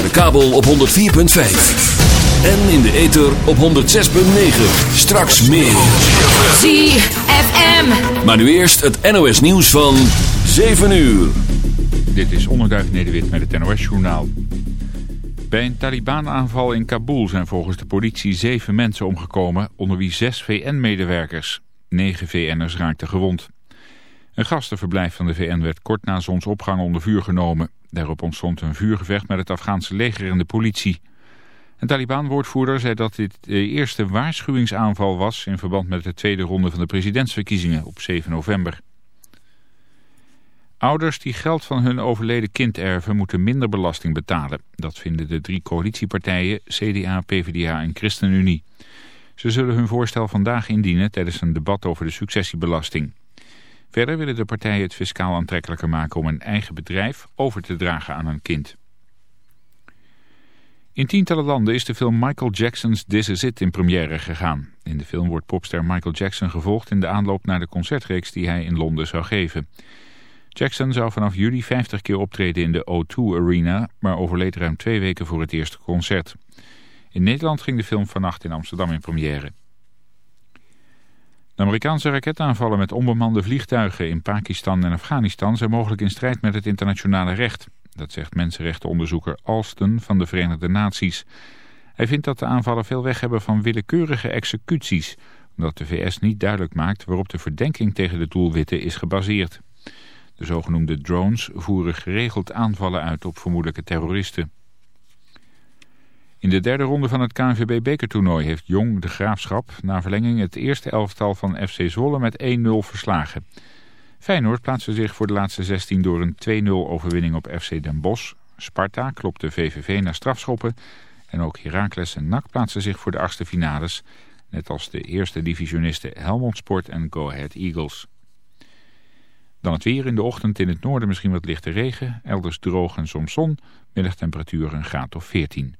Via de kabel op 104.5. En in de ether op 106.9. Straks meer. ZFM. Maar nu eerst het NOS nieuws van 7 uur. Dit is Onderduif Nederwit met het NOS-journaal. Bij een Taliban-aanval in Kabul zijn volgens de politie zeven mensen omgekomen, onder wie zes VN-medewerkers. Negen VN'ers raakten gewond. Een gastenverblijf van de VN werd kort na zonsopgang onder vuur genomen. Daarop ontstond een vuurgevecht met het Afghaanse leger en de politie. Een Taliban-woordvoerder zei dat dit de eerste waarschuwingsaanval was... in verband met de tweede ronde van de presidentsverkiezingen op 7 november. Ouders die geld van hun overleden kind erven moeten minder belasting betalen. Dat vinden de drie coalitiepartijen CDA, PvdA en ChristenUnie. Ze zullen hun voorstel vandaag indienen tijdens een debat over de successiebelasting. Verder willen de partijen het fiscaal aantrekkelijker maken om een eigen bedrijf over te dragen aan een kind. In tientallen landen is de film Michael Jackson's This Is It in première gegaan. In de film wordt popster Michael Jackson gevolgd in de aanloop naar de concertreeks die hij in Londen zou geven. Jackson zou vanaf juli 50 keer optreden in de O2 Arena, maar overleed ruim twee weken voor het eerste concert. In Nederland ging de film vannacht in Amsterdam in première. De Amerikaanse raketaanvallen met onbemande vliegtuigen in Pakistan en Afghanistan zijn mogelijk in strijd met het internationale recht. Dat zegt mensenrechtenonderzoeker Alston van de Verenigde Naties. Hij vindt dat de aanvallen veel weg hebben van willekeurige executies, omdat de VS niet duidelijk maakt waarop de verdenking tegen de doelwitten is gebaseerd. De zogenoemde drones voeren geregeld aanvallen uit op vermoedelijke terroristen. In de derde ronde van het KNVB-bekertoernooi heeft Jong de Graafschap na verlenging het eerste elftal van FC Zwolle met 1-0 verslagen. Feyenoord plaatste zich voor de laatste 16 door een 2-0 overwinning op FC Den Bosch. Sparta klopte VVV naar strafschoppen. En ook Heracles en NAC plaatsen zich voor de achtste finales. Net als de eerste divisionisten Helmond Sport en Go Ahead Eagles. Dan het weer in de ochtend in het noorden misschien wat lichte regen. Elders droog en soms zon. Middagtemperatuur een graad of 14.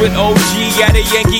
With OG at a Yankee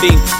blinding.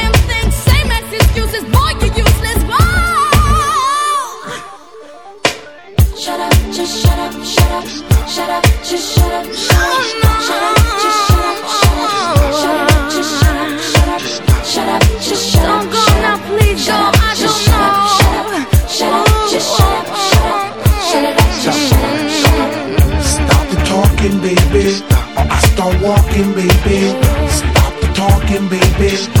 excuses. Boy, you're useless. Whoa! Shut up, just shut up, shut up, shut up, just shut up, shut up, shut up, just shut up, shut up, shut up, just shut up, shut up, shut up, just shut up. Don't go now, please go. I don't know. Shut up, just shut up, shut up, shut up, just shut up, shut up. Stop the talking, baby, or I start walking, baby. Stop the talking, baby, or I start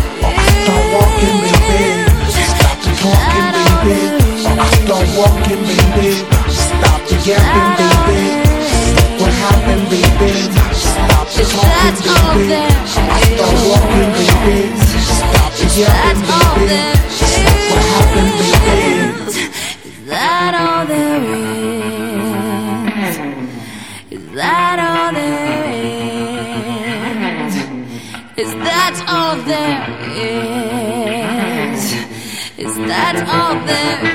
walking, baby. Stop the yapping, baby. What happened, baby? Stop the talking, baby, start walking, baby. Stop the yapping, baby. What happened, baby? that all there is? Is that all there is? Is that all there is? Is that all there is?